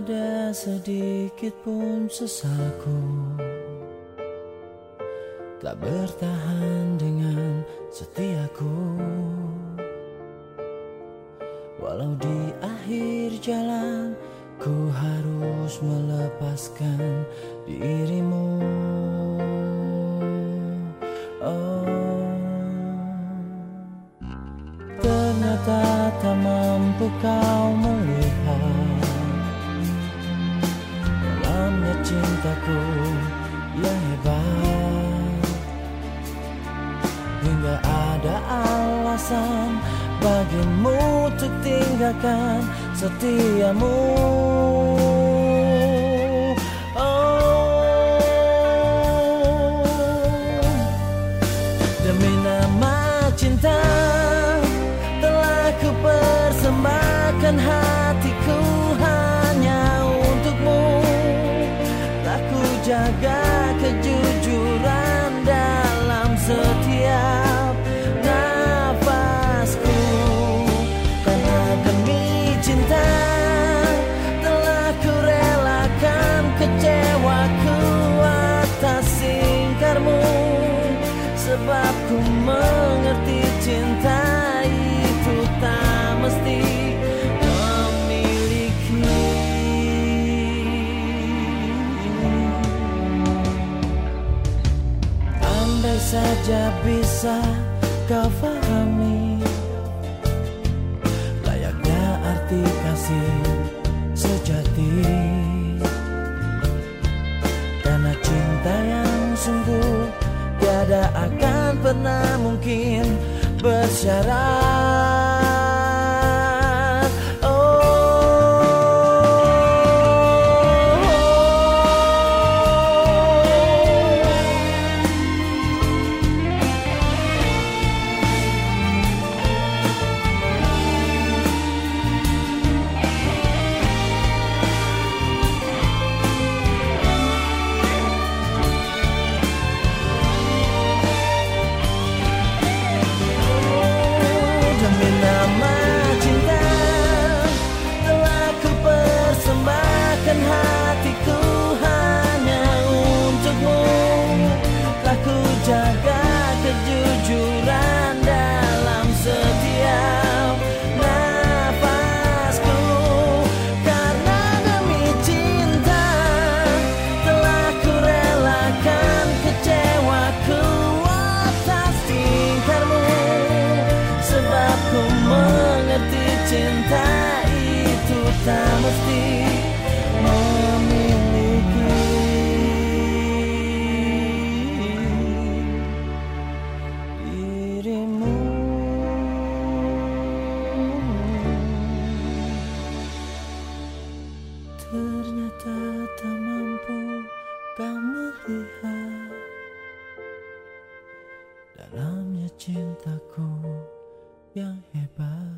ada sedikit pun sesalku Tak bertahan dengan setiaku. Walau di akhir jalan Ku harus melepaskan dirimu. Oh. Ternyata tak mampu kau melihat cintaku yang hebat. Hingga ada alasan bagimu untuk tinggalkan setiamu jaga kejujuran dalam setiap nafasku. Karena demi cinta Telah ku relakan kecewaku atas singkarmu Sebab ku mengerti cinta saja bisa kau fahami. Layaknya arti kasih sejati. Karena cinta yang sungguh Tiada akan pernah mungkin bersyarat Ternyata tak mampu kau melihat. Dalamnya cintaku yang hebat